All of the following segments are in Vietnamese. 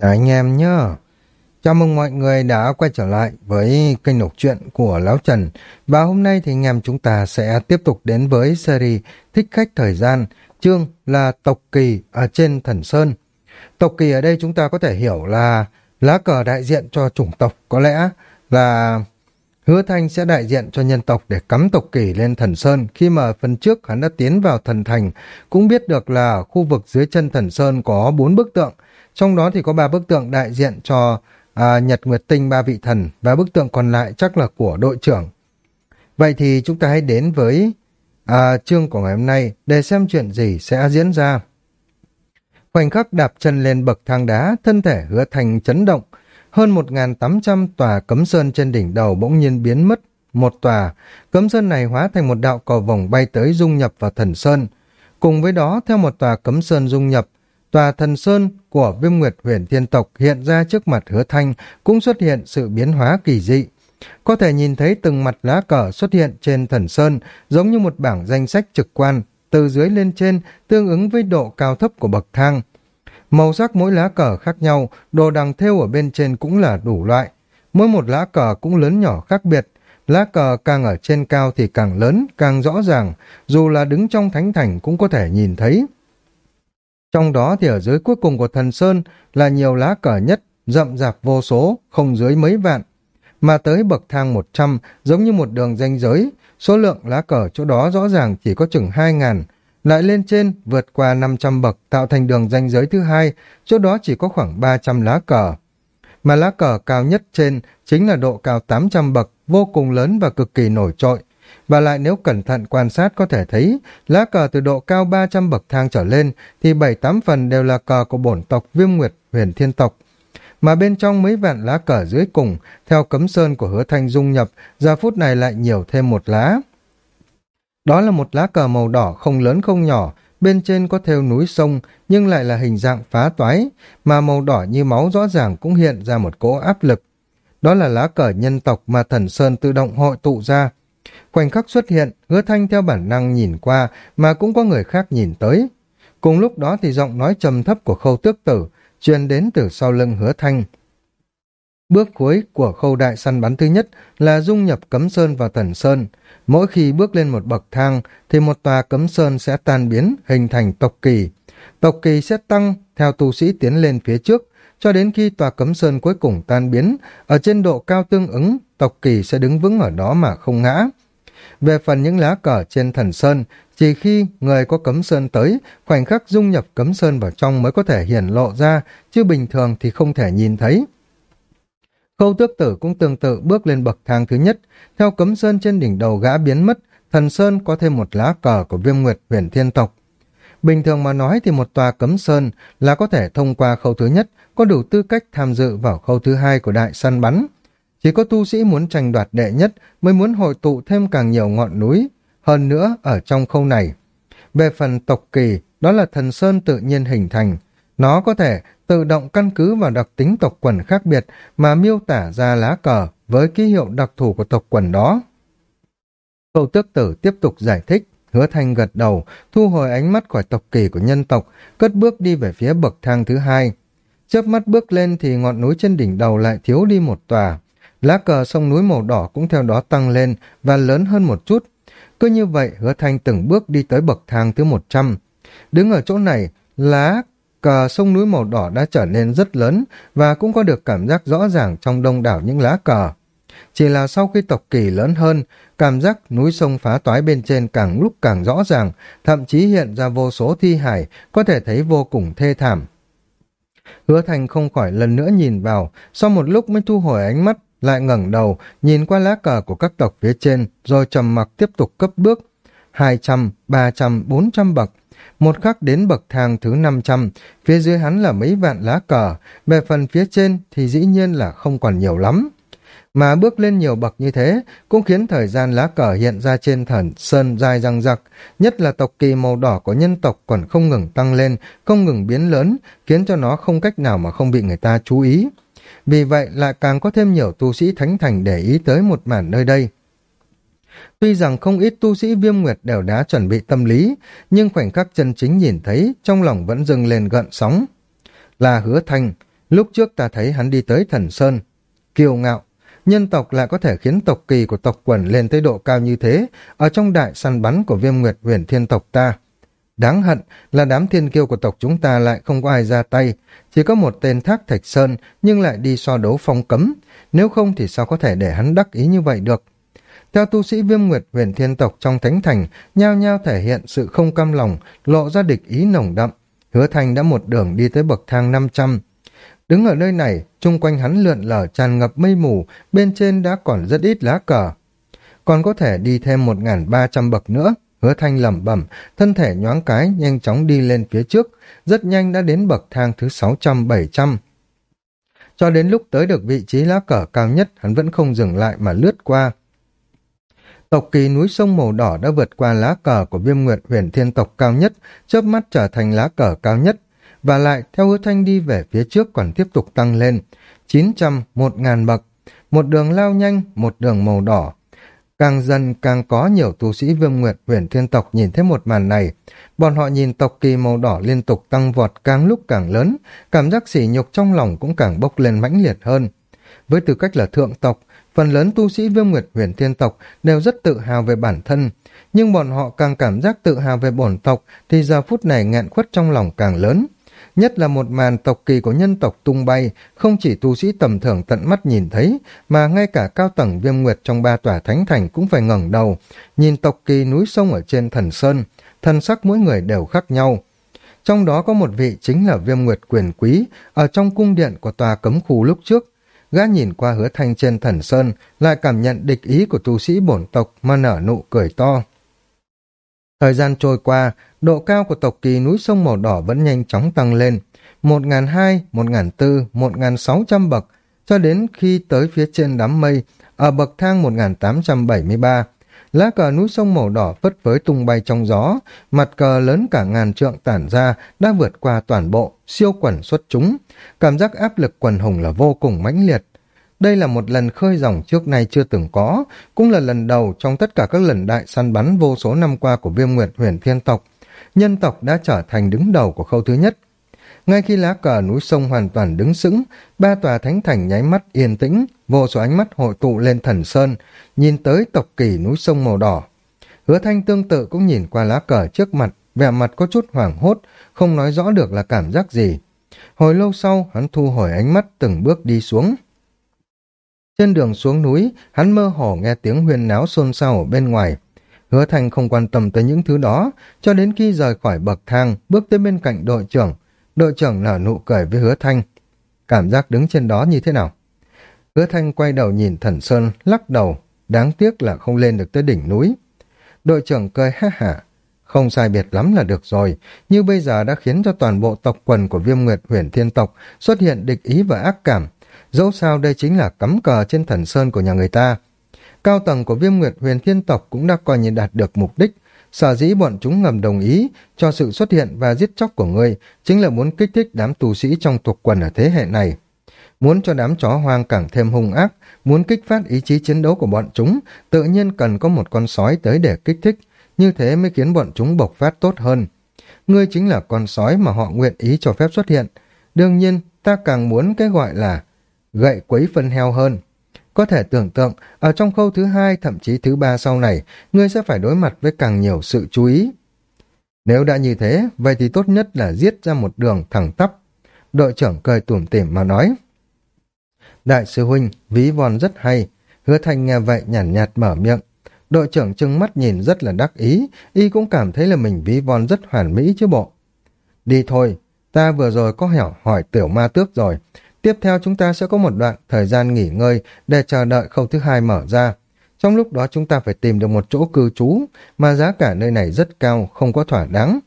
anh em nhá. Chào mừng mọi người đã quay trở lại với kênh đọc truyện của Lão Trần. Và hôm nay thì anh em chúng ta sẽ tiếp tục đến với series Thích Khách Thời Gian. Chương là Tộc Kỳ ở trên Thần Sơn. Tộc Kỳ ở đây chúng ta có thể hiểu là lá cờ đại diện cho chủng tộc. Có lẽ là Hứa Thanh sẽ đại diện cho nhân tộc để cắm tộc kỷ lên thần Sơn. Khi mà phần trước hắn đã tiến vào thần thành, cũng biết được là khu vực dưới chân thần Sơn có bốn bức tượng. Trong đó thì có ba bức tượng đại diện cho à, Nhật Nguyệt Tinh ba vị thần và bức tượng còn lại chắc là của đội trưởng. Vậy thì chúng ta hãy đến với à, chương của ngày hôm nay để xem chuyện gì sẽ diễn ra. Khoảnh khắc đạp chân lên bậc thang đá, thân thể hứa thành chấn động. Hơn 1.800 tòa cấm sơn trên đỉnh đầu bỗng nhiên biến mất. Một tòa, cấm sơn này hóa thành một đạo cầu vòng bay tới dung nhập vào thần sơn. Cùng với đó, theo một tòa cấm sơn dung nhập, tòa thần sơn của viêm nguyệt huyền thiên tộc hiện ra trước mặt hứa thanh cũng xuất hiện sự biến hóa kỳ dị. Có thể nhìn thấy từng mặt lá cờ xuất hiện trên thần sơn giống như một bảng danh sách trực quan, từ dưới lên trên tương ứng với độ cao thấp của bậc thang. Màu sắc mỗi lá cờ khác nhau, đồ đằng thêu ở bên trên cũng là đủ loại. Mỗi một lá cờ cũng lớn nhỏ khác biệt. Lá cờ càng ở trên cao thì càng lớn, càng rõ ràng, dù là đứng trong thánh thành cũng có thể nhìn thấy. Trong đó thì ở dưới cuối cùng của thần Sơn là nhiều lá cờ nhất, rậm rạp vô số, không dưới mấy vạn. Mà tới bậc thang 100 giống như một đường ranh giới, số lượng lá cờ chỗ đó rõ ràng chỉ có chừng 2 ngàn. Lại lên trên, vượt qua 500 bậc tạo thành đường ranh giới thứ hai, chỗ đó chỉ có khoảng 300 lá cờ. Mà lá cờ cao nhất trên chính là độ cao 800 bậc, vô cùng lớn và cực kỳ nổi trội. Và lại nếu cẩn thận quan sát có thể thấy, lá cờ từ độ cao 300 bậc thang trở lên thì 7-8 phần đều là cờ của bổn tộc viêm nguyệt huyền thiên tộc. Mà bên trong mấy vạn lá cờ dưới cùng, theo cấm sơn của hứa thanh dung nhập, giờ phút này lại nhiều thêm một lá. Đó là một lá cờ màu đỏ không lớn không nhỏ, bên trên có theo núi sông nhưng lại là hình dạng phá toái, mà màu đỏ như máu rõ ràng cũng hiện ra một cỗ áp lực. Đó là lá cờ nhân tộc mà thần Sơn tự động hội tụ ra, Khoảnh khắc xuất hiện, hứa thanh theo bản năng nhìn qua mà cũng có người khác nhìn tới. Cùng lúc đó thì giọng nói trầm thấp của khâu tước tử truyền đến từ sau lưng hứa thanh. Bước cuối của khâu đại săn bắn thứ nhất là dung nhập cấm sơn vào thần sơn. Mỗi khi bước lên một bậc thang thì một tòa cấm sơn sẽ tan biến hình thành tộc kỳ. Tộc kỳ sẽ tăng theo tu sĩ tiến lên phía trước cho đến khi tòa cấm sơn cuối cùng tan biến. Ở trên độ cao tương ứng, tộc kỳ sẽ đứng vững ở đó mà không ngã. Về phần những lá cờ trên thần sơn, chỉ khi người có cấm sơn tới, khoảnh khắc dung nhập cấm sơn vào trong mới có thể hiển lộ ra, chứ bình thường thì không thể nhìn thấy. Khâu tước tử cũng tương tự bước lên bậc thang thứ nhất, theo cấm sơn trên đỉnh đầu gã biến mất, thần sơn có thêm một lá cờ của viêm nguyệt huyền thiên tộc. Bình thường mà nói thì một tòa cấm sơn là có thể thông qua khâu thứ nhất, có đủ tư cách tham dự vào khâu thứ hai của đại săn bắn. Chỉ có tu sĩ muốn tranh đoạt đệ nhất mới muốn hội tụ thêm càng nhiều ngọn núi, hơn nữa ở trong khâu này. Về phần tộc kỳ, đó là thần sơn tự nhiên hình thành. Nó có thể tự động căn cứ vào đặc tính tộc quần khác biệt mà miêu tả ra lá cờ với ký hiệu đặc thù của tộc quần đó. Câu tước tử tiếp tục giải thích, hứa thanh gật đầu, thu hồi ánh mắt khỏi tộc kỳ của nhân tộc, cất bước đi về phía bậc thang thứ hai. Chớp mắt bước lên thì ngọn núi trên đỉnh đầu lại thiếu đi một tòa. Lá cờ sông núi màu đỏ cũng theo đó tăng lên và lớn hơn một chút. Cứ như vậy, hứa thanh từng bước đi tới bậc thang thứ 100. Đứng ở chỗ này, lá cờ sông núi màu đỏ đã trở nên rất lớn và cũng có được cảm giác rõ ràng trong đông đảo những lá cờ. Chỉ là sau khi tộc kỳ lớn hơn, cảm giác núi sông phá toái bên trên càng lúc càng rõ ràng, thậm chí hiện ra vô số thi hải, có thể thấy vô cùng thê thảm. Hứa Thành không khỏi lần nữa nhìn vào, sau một lúc mới thu hồi ánh mắt, lại ngẩng đầu, nhìn qua lá cờ của các tộc phía trên, rồi trầm mặc tiếp tục cấp bước. 200, 300, 400 bậc. Một khắc đến bậc thang thứ 500, phía dưới hắn là mấy vạn lá cờ, về phần phía trên thì dĩ nhiên là không còn nhiều lắm. Mà bước lên nhiều bậc như thế cũng khiến thời gian lá cờ hiện ra trên thần sơn dài răng rặc, nhất là tộc kỳ màu đỏ của nhân tộc còn không ngừng tăng lên, không ngừng biến lớn, khiến cho nó không cách nào mà không bị người ta chú ý. Vì vậy lại càng có thêm nhiều tu sĩ thánh thành để ý tới một màn nơi đây. Tuy rằng không ít tu sĩ viêm nguyệt đều đã chuẩn bị tâm lý, nhưng khoảnh khắc chân chính nhìn thấy, trong lòng vẫn dâng lên gợn sóng. Là hứa thanh, Lúc trước ta thấy hắn đi tới thần Sơn. Kiêu ngạo, nhân tộc lại có thể khiến tộc kỳ của tộc quần lên tới độ cao như thế ở trong đại săn bắn của viêm nguyệt huyền thiên tộc ta. Đáng hận là đám thiên kiêu của tộc chúng ta lại không có ai ra tay, chỉ có một tên thác thạch sơn nhưng lại đi so đấu phong cấm, nếu không thì sao có thể để hắn đắc ý như vậy được. Theo tu sĩ viêm nguyệt huyền thiên tộc trong thánh thành, nhao nhao thể hiện sự không cam lòng, lộ ra địch ý nồng đậm. Hứa Thành đã một đường đi tới bậc thang 500. Đứng ở nơi này, chung quanh hắn lượn lờ tràn ngập mây mù, bên trên đã còn rất ít lá cờ. Còn có thể đi thêm 1.300 bậc nữa, hứa thanh lẩm bẩm, thân thể nhoáng cái, nhanh chóng đi lên phía trước, rất nhanh đã đến bậc thang thứ 600-700. Cho đến lúc tới được vị trí lá cờ cao nhất, hắn vẫn không dừng lại mà lướt qua. Tộc kỳ núi sông màu đỏ đã vượt qua lá cờ của viêm nguyệt huyền thiên tộc cao nhất, chớp mắt trở thành lá cờ cao nhất, và lại theo hứa thanh đi về phía trước còn tiếp tục tăng lên, 900, 1.000 bậc, một đường lao nhanh, một đường màu đỏ. Càng dần càng có nhiều tu sĩ viêm nguyệt huyền thiên tộc nhìn thấy một màn này, bọn họ nhìn tộc kỳ màu đỏ liên tục tăng vọt càng lúc càng lớn, cảm giác sỉ nhục trong lòng cũng càng bốc lên mãnh liệt hơn. Với tư cách là thượng tộc, phần lớn tu sĩ viêm nguyệt huyền thiên tộc đều rất tự hào về bản thân, nhưng bọn họ càng cảm giác tự hào về bổn tộc thì giờ phút này nghẹn khuất trong lòng càng lớn. Nhất là một màn tộc kỳ của nhân tộc tung bay, không chỉ tu sĩ tầm thường tận mắt nhìn thấy, mà ngay cả cao tầng viêm nguyệt trong ba tòa thánh thành cũng phải ngẩng đầu, nhìn tộc kỳ núi sông ở trên thần sơn, thần sắc mỗi người đều khác nhau. Trong đó có một vị chính là viêm nguyệt quyền quý, ở trong cung điện của tòa cấm khu lúc trước, gã nhìn qua hứa thanh trên thần sơn, lại cảm nhận địch ý của tu sĩ bổn tộc mà nở nụ cười to. Thời gian trôi qua, độ cao của tộc kỳ núi sông màu đỏ vẫn nhanh chóng tăng lên, 1.200, 1.400, 1.600 bậc, cho đến khi tới phía trên đám mây, ở bậc thang 1873, Lá cờ núi sông màu đỏ phất với tung bay trong gió, mặt cờ lớn cả ngàn trượng tản ra, đã vượt qua toàn bộ, siêu quẩn xuất chúng. Cảm giác áp lực quần hùng là vô cùng mãnh liệt. Đây là một lần khơi dòng trước nay chưa từng có, cũng là lần đầu trong tất cả các lần đại săn bắn vô số năm qua của viêm nguyệt huyền thiên tộc. Nhân tộc đã trở thành đứng đầu của khâu thứ nhất. Ngay khi lá cờ núi sông hoàn toàn đứng sững, ba tòa thánh thành nháy mắt yên tĩnh, vô số ánh mắt hội tụ lên thần sơn, nhìn tới tộc kỳ núi sông màu đỏ. Hứa thanh tương tự cũng nhìn qua lá cờ trước mặt, vẻ mặt có chút hoảng hốt, không nói rõ được là cảm giác gì. Hồi lâu sau, hắn thu hồi ánh mắt từng bước đi xuống. Trên đường xuống núi, hắn mơ hồ nghe tiếng huyên náo xôn xao ở bên ngoài. Hứa Thành không quan tâm tới những thứ đó, cho đến khi rời khỏi bậc thang, bước tới bên cạnh đội trưởng. Đội trưởng nở nụ cười với Hứa Thanh. Cảm giác đứng trên đó như thế nào? Hứa Thanh quay đầu nhìn Thần Sơn, lắc đầu. Đáng tiếc là không lên được tới đỉnh núi. Đội trưởng cười ha hả. Không sai biệt lắm là được rồi, như bây giờ đã khiến cho toàn bộ tộc quần của viêm nguyệt huyền thiên tộc xuất hiện địch ý và ác cảm, Dẫu sao đây chính là cắm cờ trên thần sơn của nhà người ta. Cao tầng của viêm nguyệt huyền thiên tộc cũng đã coi như đạt được mục đích. Sở dĩ bọn chúng ngầm đồng ý cho sự xuất hiện và giết chóc của ngươi chính là muốn kích thích đám tù sĩ trong thuộc quần ở thế hệ này. Muốn cho đám chó hoang càng thêm hung ác, muốn kích phát ý chí chiến đấu của bọn chúng, tự nhiên cần có một con sói tới để kích thích, như thế mới khiến bọn chúng bộc phát tốt hơn. Ngươi chính là con sói mà họ nguyện ý cho phép xuất hiện. Đương nhiên, ta càng muốn cái gọi là gậy quấy phân heo hơn. Có thể tưởng tượng, ở trong khâu thứ hai, thậm chí thứ ba sau này, ngươi sẽ phải đối mặt với càng nhiều sự chú ý. Nếu đã như thế, vậy thì tốt nhất là giết ra một đường thẳng tắp. Đội trưởng cười tủm tỉm mà nói. Đại sư huynh, ví von rất hay. Hứa thanh nghe vậy nhàn nhạt, nhạt mở miệng. Đội trưởng trưng mắt nhìn rất là đắc ý, y cũng cảm thấy là mình ví von rất hoàn mỹ chứ bộ. Đi thôi, ta vừa rồi có hẻo hỏi tiểu ma tước rồi, Tiếp theo chúng ta sẽ có một đoạn thời gian nghỉ ngơi để chờ đợi khâu thứ hai mở ra. Trong lúc đó chúng ta phải tìm được một chỗ cư trú mà giá cả nơi này rất cao, không có thỏa đáng.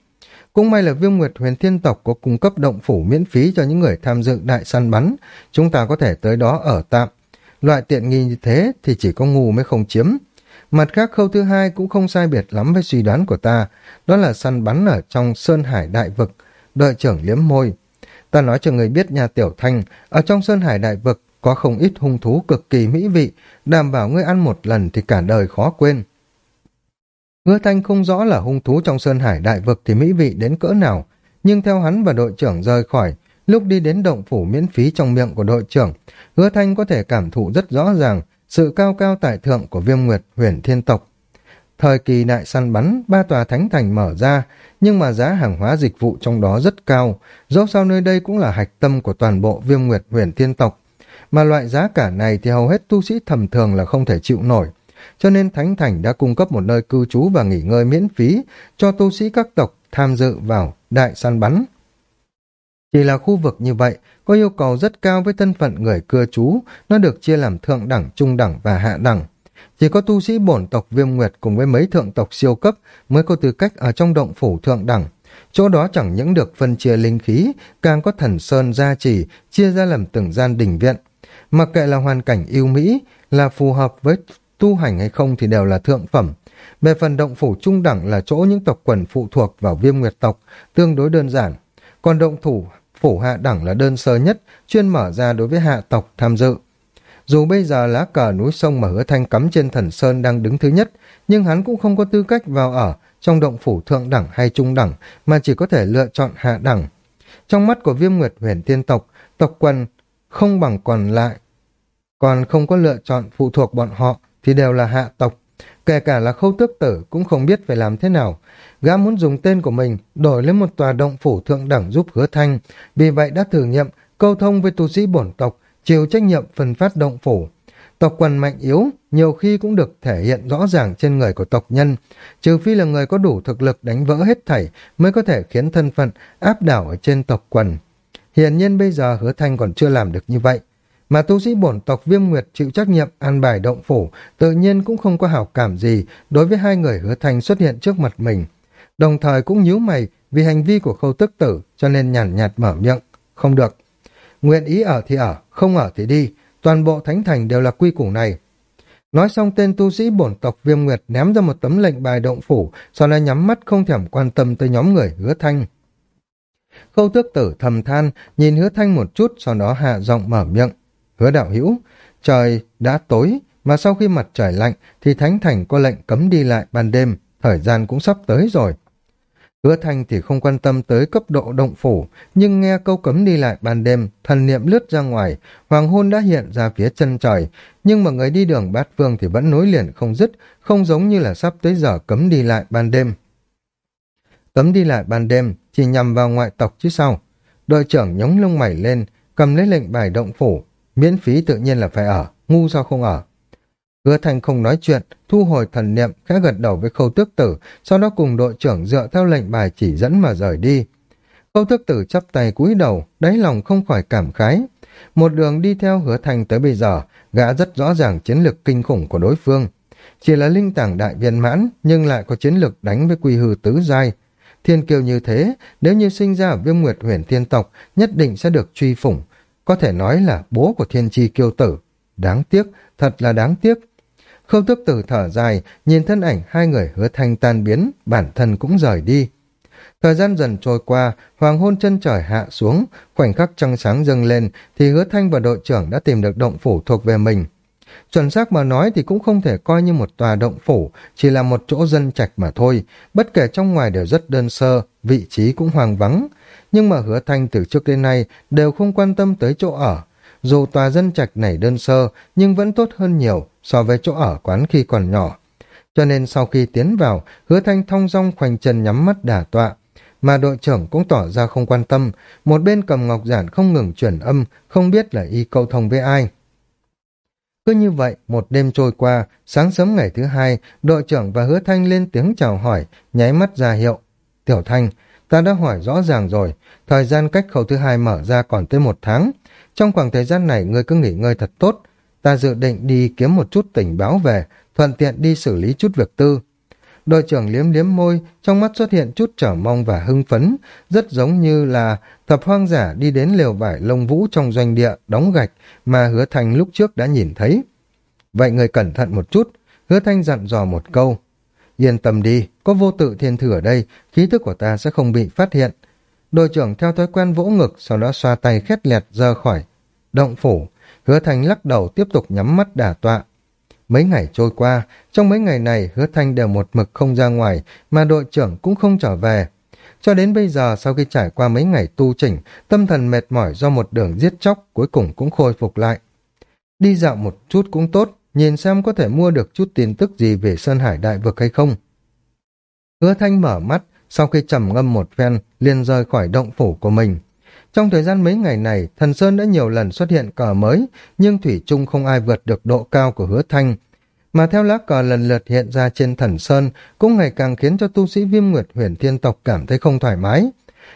Cũng may là viêm nguyệt huyền thiên tộc có cung cấp động phủ miễn phí cho những người tham dự đại săn bắn. Chúng ta có thể tới đó ở tạm. Loại tiện nghi như thế thì chỉ có ngu mới không chiếm. Mặt khác khâu thứ hai cũng không sai biệt lắm với suy đoán của ta. Đó là săn bắn ở trong Sơn Hải Đại Vực. đội trưởng liếm môi. Ta nói cho người biết nhà Tiểu Thanh, ở trong Sơn Hải Đại Vực có không ít hung thú cực kỳ mỹ vị, đảm bảo ngươi ăn một lần thì cả đời khó quên. Hứa Thanh không rõ là hung thú trong Sơn Hải Đại Vực thì mỹ vị đến cỡ nào, nhưng theo hắn và đội trưởng rời khỏi, lúc đi đến động phủ miễn phí trong miệng của đội trưởng, hứa thanh có thể cảm thụ rất rõ ràng sự cao cao tại thượng của viêm nguyệt huyền thiên tộc. Thời kỳ đại săn bắn, ba tòa thánh thành mở ra, nhưng mà giá hàng hóa dịch vụ trong đó rất cao, dẫu sao nơi đây cũng là hạch tâm của toàn bộ viêm nguyệt huyền thiên tộc. Mà loại giá cả này thì hầu hết tu sĩ thầm thường là không thể chịu nổi, cho nên Thánh Thành đã cung cấp một nơi cư trú và nghỉ ngơi miễn phí cho tu sĩ các tộc tham dự vào đại săn bắn. Chỉ là khu vực như vậy, có yêu cầu rất cao với thân phận người cư trú, nó được chia làm thượng đẳng, trung đẳng và hạ đẳng. Chỉ có tu sĩ bổn tộc viêm nguyệt cùng với mấy thượng tộc siêu cấp mới có tư cách ở trong động phủ thượng đẳng. Chỗ đó chẳng những được phân chia linh khí, càng có thần sơn gia trì, chia ra làm từng gian đình viện. Mặc kệ là hoàn cảnh yêu Mỹ, là phù hợp với tu hành hay không thì đều là thượng phẩm. Về phần động phủ trung đẳng là chỗ những tộc quần phụ thuộc vào viêm nguyệt tộc, tương đối đơn giản. Còn động thủ phủ hạ đẳng là đơn sơ nhất, chuyên mở ra đối với hạ tộc tham dự. Dù bây giờ lá cờ núi sông mà hứa thanh cắm trên thần sơn đang đứng thứ nhất, nhưng hắn cũng không có tư cách vào ở trong động phủ thượng đẳng hay trung đẳng, mà chỉ có thể lựa chọn hạ đẳng. Trong mắt của viêm nguyệt huyền tiên tộc, tộc quần không bằng còn lại, còn không có lựa chọn phụ thuộc bọn họ thì đều là hạ tộc. Kể cả là khâu tước tử cũng không biết phải làm thế nào. Gã muốn dùng tên của mình đổi lấy một tòa động phủ thượng đẳng giúp hứa thanh, vì vậy đã thử nghiệm câu thông với tu sĩ bổn tộc, chịu trách nhiệm phân phát động phủ. Tộc quần mạnh yếu nhiều khi cũng được thể hiện rõ ràng trên người của tộc nhân, trừ phi là người có đủ thực lực đánh vỡ hết thảy mới có thể khiến thân phận áp đảo ở trên tộc quần. Hiển nhiên bây giờ hứa thanh còn chưa làm được như vậy. Mà tu sĩ bổn tộc viêm nguyệt chịu trách nhiệm an bài động phủ, tự nhiên cũng không có hảo cảm gì đối với hai người hứa thanh xuất hiện trước mặt mình. Đồng thời cũng nhíu mày vì hành vi của khâu tức tử cho nên nhàn nhạt, mở miệng. Không được. Nguyện ý ở thì ở, không ở thì đi. Toàn bộ thánh thành đều là quy củ này. Nói xong tên tu sĩ bổn tộc viêm nguyệt ném ra một tấm lệnh bài động phủ, sau đó nhắm mắt không thèm quan tâm tới nhóm người hứa thanh. Khâu tước tử thầm than, nhìn hứa thanh một chút, sau đó hạ giọng mở miệng. Hứa đạo hữu, trời đã tối, mà sau khi mặt trời lạnh thì Thánh Thành có lệnh cấm đi lại ban đêm, thời gian cũng sắp tới rồi. Hứa Thanh thì không quan tâm tới cấp độ động phủ, nhưng nghe câu cấm đi lại ban đêm, thần niệm lướt ra ngoài, hoàng hôn đã hiện ra phía chân trời, nhưng mà người đi đường bát vương thì vẫn nối liền không dứt, không giống như là sắp tới giờ cấm đi lại ban đêm. Cấm đi lại ban đêm chỉ nhằm vào ngoại tộc chứ sao? Đội trưởng nhóng lông mày lên, cầm lấy lệnh bài động phủ, Miễn phí tự nhiên là phải ở, ngu sao không ở. Hứa Thành không nói chuyện, thu hồi thần niệm, khẽ gật đầu với khâu tước tử, sau đó cùng đội trưởng dựa theo lệnh bài chỉ dẫn mà rời đi. Khâu tước tử chắp tay cúi đầu, đáy lòng không khỏi cảm khái. Một đường đi theo hứa thành tới bây giờ, gã rất rõ ràng chiến lược kinh khủng của đối phương. Chỉ là linh tảng đại viên mãn, nhưng lại có chiến lược đánh với quy hư tứ giai. Thiên kiêu như thế, nếu như sinh ra ở viêm nguyệt huyền thiên tộc, nhất định sẽ được truy phủng, có thể nói là bố của thiên tri kiêu tử. Đáng tiếc, thật là đáng tiếc. Khâu tước tử thở dài, nhìn thân ảnh hai người hứa thanh tan biến, bản thân cũng rời đi. Thời gian dần trôi qua, hoàng hôn chân trời hạ xuống, khoảnh khắc trăng sáng dâng lên, thì hứa thanh và đội trưởng đã tìm được động phủ thuộc về mình. Chuẩn xác mà nói thì cũng không thể coi như một tòa động phủ, chỉ là một chỗ dân trạch mà thôi, bất kể trong ngoài đều rất đơn sơ, vị trí cũng hoang vắng nhưng mà hứa thanh từ trước đến nay đều không quan tâm tới chỗ ở. Dù tòa dân trạch này đơn sơ, nhưng vẫn tốt hơn nhiều so với chỗ ở quán khi còn nhỏ. Cho nên sau khi tiến vào, hứa thanh thong dong khoanh chân nhắm mắt đả tọa, mà đội trưởng cũng tỏ ra không quan tâm, một bên cầm ngọc giản không ngừng chuyển âm, không biết là y câu thông với ai. Cứ như vậy, một đêm trôi qua, sáng sớm ngày thứ hai, đội trưởng và hứa thanh lên tiếng chào hỏi, nháy mắt ra hiệu. Tiểu thanh, Ta đã hỏi rõ ràng rồi, thời gian cách khẩu thứ hai mở ra còn tới một tháng. Trong khoảng thời gian này ngươi cứ nghỉ ngơi thật tốt. Ta dự định đi kiếm một chút tình báo về, thuận tiện đi xử lý chút việc tư. Đội trưởng liếm liếm môi, trong mắt xuất hiện chút trở mong và hưng phấn, rất giống như là thập hoang giả đi đến lều vải lông vũ trong doanh địa, đóng gạch mà hứa thanh lúc trước đã nhìn thấy. Vậy người cẩn thận một chút, hứa thanh dặn dò một câu, Yên tâm đi, có vô tự thiên thử ở đây, khí thức của ta sẽ không bị phát hiện. Đội trưởng theo thói quen vỗ ngực, sau đó xoa tay khét lẹt rời khỏi. Động phủ, hứa Thanh lắc đầu tiếp tục nhắm mắt đả tọa. Mấy ngày trôi qua, trong mấy ngày này hứa thanh đều một mực không ra ngoài, mà đội trưởng cũng không trở về. Cho đến bây giờ, sau khi trải qua mấy ngày tu chỉnh, tâm thần mệt mỏi do một đường giết chóc cuối cùng cũng khôi phục lại. Đi dạo một chút cũng tốt, nhìn xem có thể mua được chút tin tức gì về Sơn Hải Đại Vực hay không. Hứa Thanh mở mắt, sau khi trầm ngâm một phen, liền rời khỏi động phủ của mình. Trong thời gian mấy ngày này, thần Sơn đã nhiều lần xuất hiện cờ mới, nhưng Thủy chung không ai vượt được độ cao của hứa thanh. Mà theo lá cờ lần lượt hiện ra trên thần Sơn, cũng ngày càng khiến cho tu sĩ viêm nguyệt huyền thiên tộc cảm thấy không thoải mái.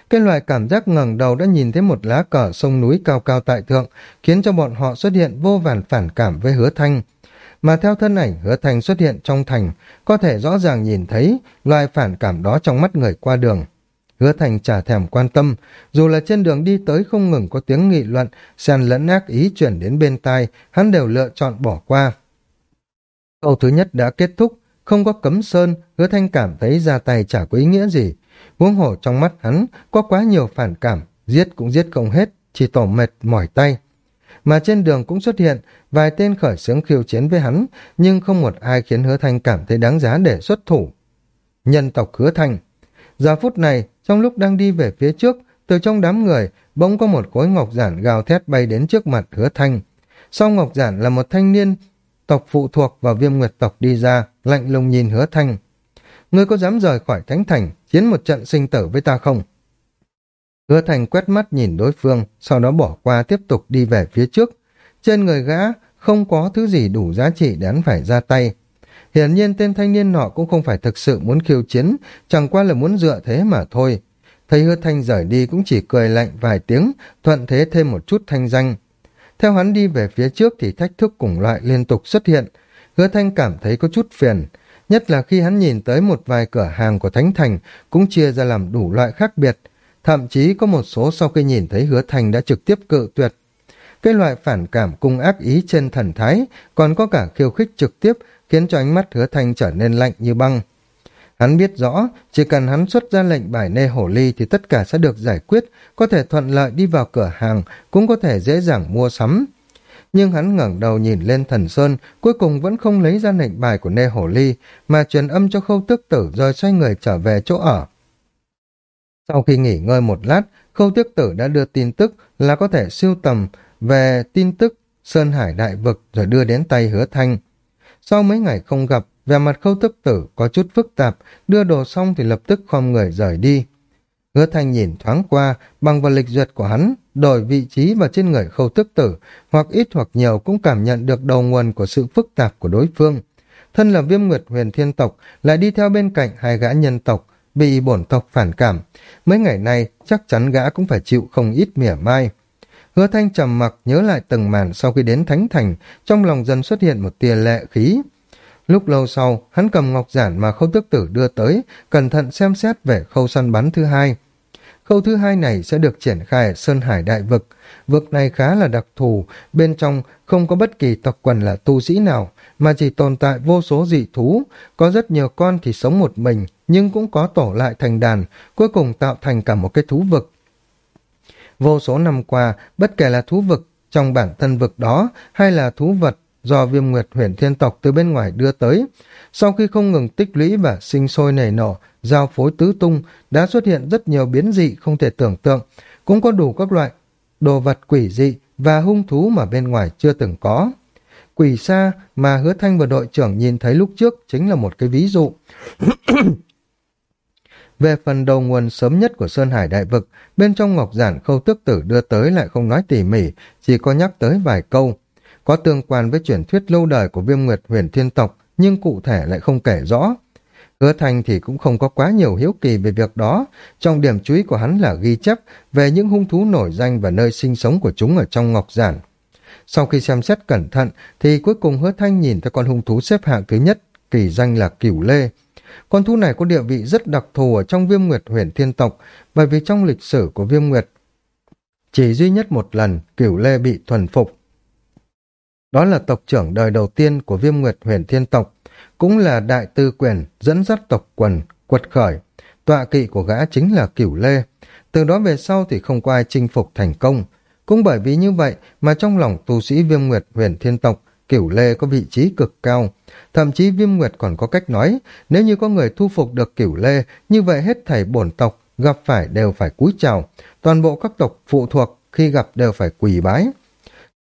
Cái loại cảm giác ngẩng đầu đã nhìn thấy một lá cờ sông núi cao cao tại thượng, khiến cho bọn họ xuất hiện vô vàn phản cảm với hứa thanh. Mà theo thân ảnh hứa Thành xuất hiện trong thành, có thể rõ ràng nhìn thấy loài phản cảm đó trong mắt người qua đường. Hứa Thành trả thèm quan tâm, dù là trên đường đi tới không ngừng có tiếng nghị luận, xen lẫn ác ý chuyển đến bên tai, hắn đều lựa chọn bỏ qua. Câu thứ nhất đã kết thúc, không có cấm sơn, hứa thanh cảm thấy ra tay chả có ý nghĩa gì. Huống hổ trong mắt hắn có quá nhiều phản cảm, giết cũng giết không hết, chỉ tổ mệt mỏi tay. Mà trên đường cũng xuất hiện vài tên khởi xướng khiêu chiến với hắn, nhưng không một ai khiến hứa thanh cảm thấy đáng giá để xuất thủ. Nhân tộc hứa thanh Giờ phút này, trong lúc đang đi về phía trước, từ trong đám người, bỗng có một khối ngọc giản gào thét bay đến trước mặt hứa thanh. Sau ngọc giản là một thanh niên tộc phụ thuộc vào viêm nguyệt tộc đi ra, lạnh lùng nhìn hứa thanh. Ngươi có dám rời khỏi thánh thành, chiến một trận sinh tử với ta không? Hứa thành quét mắt nhìn đối phương, sau đó bỏ qua tiếp tục đi về phía trước. Trên người gã không có thứ gì đủ giá trị để hắn phải ra tay. Hiển nhiên tên thanh niên nọ cũng không phải thực sự muốn khiêu chiến, chẳng qua là muốn dựa thế mà thôi. Thấy hứa thanh rời đi cũng chỉ cười lạnh vài tiếng, thuận thế thêm một chút thanh danh. Theo hắn đi về phía trước thì thách thức cùng loại liên tục xuất hiện. Hứa thanh cảm thấy có chút phiền, nhất là khi hắn nhìn tới một vài cửa hàng của Thánh Thành cũng chia ra làm đủ loại khác biệt. Thậm chí có một số sau khi nhìn thấy hứa Thành đã trực tiếp cự tuyệt. Cái loại phản cảm cung ác ý trên thần thái, còn có cả khiêu khích trực tiếp khiến cho ánh mắt hứa Thành trở nên lạnh như băng. Hắn biết rõ, chỉ cần hắn xuất ra lệnh bài nê hổ ly thì tất cả sẽ được giải quyết, có thể thuận lợi đi vào cửa hàng, cũng có thể dễ dàng mua sắm. Nhưng hắn ngẩng đầu nhìn lên thần sơn, cuối cùng vẫn không lấy ra lệnh bài của nê hổ ly, mà truyền âm cho khâu tước tử rồi xoay người trở về chỗ ở. Sau khi nghỉ ngơi một lát, khâu tước tử đã đưa tin tức là có thể siêu tầm về tin tức Sơn Hải Đại Vực rồi đưa đến tay hứa thanh. Sau mấy ngày không gặp, vẻ mặt khâu Tiếc tử có chút phức tạp, đưa đồ xong thì lập tức khom người rời đi. Hứa thanh nhìn thoáng qua, bằng vào lịch duyệt của hắn, đổi vị trí và trên người khâu Tiếc tử, hoặc ít hoặc nhiều cũng cảm nhận được đầu nguồn của sự phức tạp của đối phương. Thân là viêm nguyệt huyền thiên tộc, lại đi theo bên cạnh hai gã nhân tộc, bị bổn tộc phản cảm. Mấy ngày nay, chắc chắn gã cũng phải chịu không ít mỉa mai. Hứa thanh trầm mặc nhớ lại từng màn sau khi đến Thánh Thành, trong lòng dần xuất hiện một tia lệ khí. Lúc lâu sau, hắn cầm ngọc giản mà khâu tước tử đưa tới, cẩn thận xem xét về khâu săn bắn thứ hai. Khâu thứ hai này sẽ được triển khai ở Sơn Hải Đại Vực. Vực này khá là đặc thù, bên trong không có bất kỳ tộc quần là tu sĩ nào, mà chỉ tồn tại vô số dị thú. Có rất nhiều con thì sống một mình, nhưng cũng có tổ lại thành đàn, cuối cùng tạo thành cả một cái thú vực. Vô số năm qua, bất kể là thú vực trong bản thân vực đó hay là thú vật do viêm nguyệt huyền thiên tộc từ bên ngoài đưa tới. Sau khi không ngừng tích lũy và sinh sôi nảy nổ, giao phối tứ tung, đã xuất hiện rất nhiều biến dị không thể tưởng tượng, cũng có đủ các loại đồ vật quỷ dị và hung thú mà bên ngoài chưa từng có. Quỷ xa mà hứa thanh và đội trưởng nhìn thấy lúc trước chính là một cái ví dụ. Về phần đầu nguồn sớm nhất của Sơn Hải Đại Vực, bên trong Ngọc Giản khâu tước tử đưa tới lại không nói tỉ mỉ, chỉ có nhắc tới vài câu. Có tương quan với truyền thuyết lâu đời của viêm nguyệt huyền thiên tộc, nhưng cụ thể lại không kể rõ. Hứa Thành thì cũng không có quá nhiều hiếu kỳ về việc đó, trong điểm chú ý của hắn là ghi chép về những hung thú nổi danh và nơi sinh sống của chúng ở trong Ngọc Giản. Sau khi xem xét cẩn thận, thì cuối cùng Hứa Thanh nhìn thấy con hung thú xếp hạng thứ nhất, kỳ danh là Cửu Lê. Con thú này có địa vị rất đặc thù ở trong viêm nguyệt huyền thiên tộc, bởi vì trong lịch sử của viêm nguyệt, chỉ duy nhất một lần cửu lê bị thuần phục. Đó là tộc trưởng đời đầu tiên của viêm nguyệt huyền thiên tộc, cũng là đại tư quyền dẫn dắt tộc quần, quật khởi. Tọa kỵ của gã chính là cửu lê. Từ đó về sau thì không có ai chinh phục thành công. Cũng bởi vì như vậy mà trong lòng tu sĩ viêm nguyệt huyền thiên tộc Cửu Lê có vị trí cực cao. Thậm chí Viêm Nguyệt còn có cách nói, nếu như có người thu phục được Cửu Lê, như vậy hết thảy bổn tộc gặp phải đều phải cúi chào, toàn bộ các tộc phụ thuộc khi gặp đều phải quỳ bái.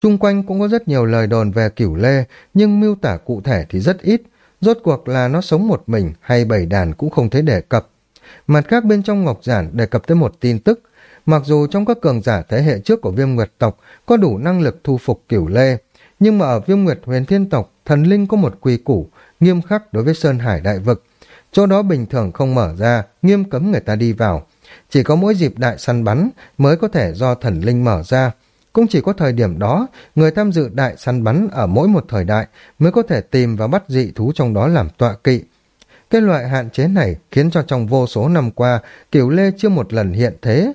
Trung quanh cũng có rất nhiều lời đồn về cửu lê, nhưng miêu tả cụ thể thì rất ít, rốt cuộc là nó sống một mình hay bảy đàn cũng không thấy đề cập. Mặt khác bên trong Ngọc Giản đề cập tới một tin tức, mặc dù trong các cường giả thế hệ trước của viêm nguyệt tộc có đủ năng lực thu phục cửu lê, nhưng mà ở viêm nguyệt huyền thiên tộc, thần linh có một quy củ, nghiêm khắc đối với Sơn Hải Đại Vực. Chỗ đó bình thường không mở ra, nghiêm cấm người ta đi vào. Chỉ có mỗi dịp đại săn bắn mới có thể do thần linh mở ra. Cũng chỉ có thời điểm đó, người tham dự đại săn bắn ở mỗi một thời đại mới có thể tìm và bắt dị thú trong đó làm tọa kỵ. Cái loại hạn chế này khiến cho trong vô số năm qua, cửu lê chưa một lần hiện thế.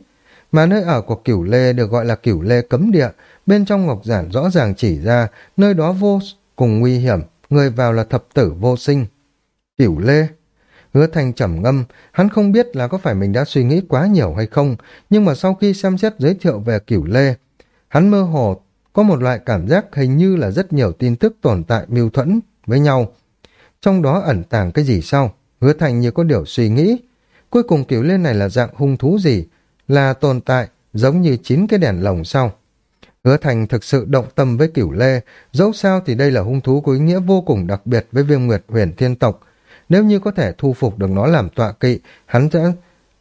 Mà nơi ở của cửu lê được gọi là cửu lê cấm địa, bên trong ngọc giản rõ ràng chỉ ra nơi đó vô cùng nguy hiểm, người vào là thập tử vô sinh. Cửu lê Hứa Thanh trầm ngâm, hắn không biết là có phải mình đã suy nghĩ quá nhiều hay không, nhưng mà sau khi xem xét giới thiệu về cửu lê, hắn mơ hồ có một loại cảm giác hình như là rất nhiều tin tức tồn tại mâu thuẫn với nhau. Trong đó ẩn tàng cái gì sau Hứa Thành như có điều suy nghĩ. Cuối cùng cửu lê này là dạng hung thú gì? Là tồn tại giống như chín cái đèn lồng sau Hứa Thành thực sự động tâm với cửu lê, dẫu sao thì đây là hung thú có ý nghĩa vô cùng đặc biệt với viêm nguyệt huyền thiên tộc, nếu như có thể thu phục được nó làm tọa kỵ, hắn sẽ